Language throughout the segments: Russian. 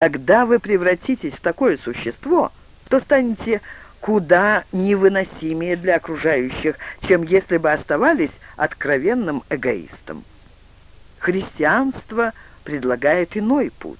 Когда вы превратитесь в такое существо, то станете куда невыносимее для окружающих, чем если бы оставались откровенным эгоистом. Христианство предлагает иной путь.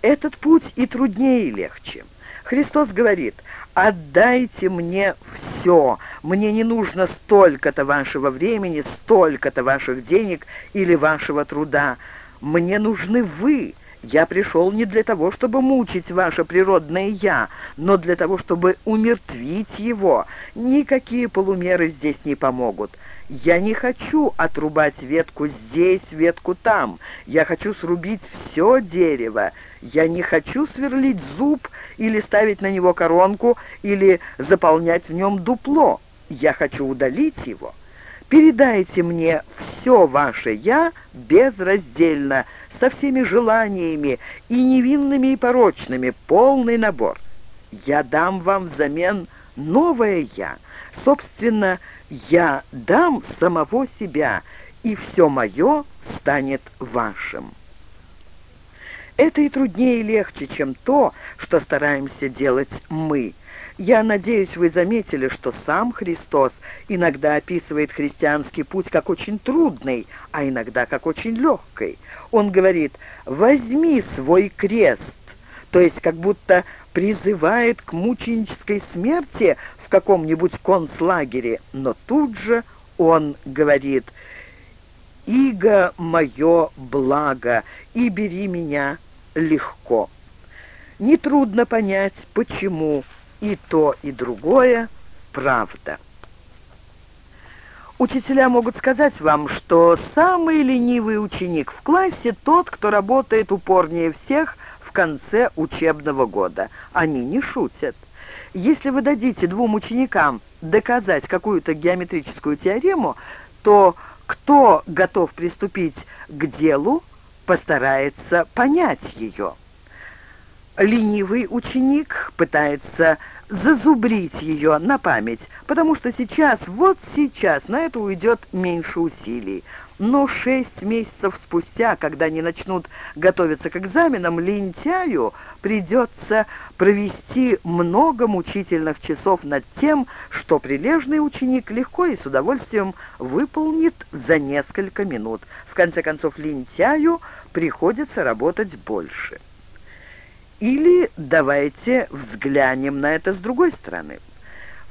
Этот путь и труднее, и легче. Христос говорит, «Отдайте мне все, мне не нужно столько-то вашего времени, столько-то ваших денег или вашего труда. Мне нужны вы, я пришел не для того, чтобы мучить ваше природное «я», но для того, чтобы умертвить его. Никакие полумеры здесь не помогут. Я не хочу отрубать ветку здесь, ветку там. Я хочу срубить все дерево. Я не хочу сверлить зуб или ставить на него коронку, или заполнять в нем дупло. Я хочу удалить его. Передайте мне все ваше «я» безраздельно, со всеми желаниями, и невинными, и порочными, полный набор. Я дам вам взамен новое «я». Собственно, я дам самого себя, и все мое станет вашим. Это и труднее и легче, чем то, что стараемся делать мы. Я надеюсь, вы заметили, что сам Христос иногда описывает христианский путь как очень трудный, а иногда как очень легкий. Он говорит «возьми свой крест», то есть как будто призывает к мученической смерти в каком-нибудь концлагере, но тут же он говорит «Иго мое благо, и бери меня легко». Нетрудно понять, почему и то, и другое правда. Учителя могут сказать вам, что самый ленивый ученик в классе тот, кто работает упорнее всех в конце учебного года. Они не шутят. Если вы дадите двум ученикам доказать какую-то геометрическую теорему, то кто готов приступить к делу, постарается понять ее ленивый ученик пытается зазубрить ее на память, потому что сейчас, вот сейчас, на это уйдет меньше усилий. Но шесть месяцев спустя, когда они начнут готовиться к экзаменам, лентяю придется провести много мучительных часов над тем, что прилежный ученик легко и с удовольствием выполнит за несколько минут. В конце концов, лентяю приходится работать больше. Или давайте взглянем на это с другой стороны.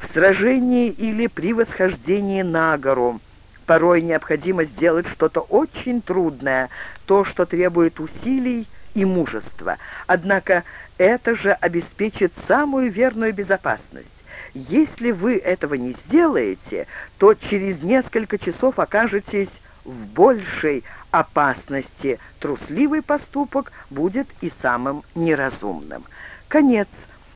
В сражении или при восхождении на гору порой необходимо сделать что-то очень трудное, то, что требует усилий и мужества. Однако это же обеспечит самую верную безопасность. Если вы этого не сделаете, то через несколько часов окажетесь в большей опасности трусливый поступок будет и самым неразумным. Конец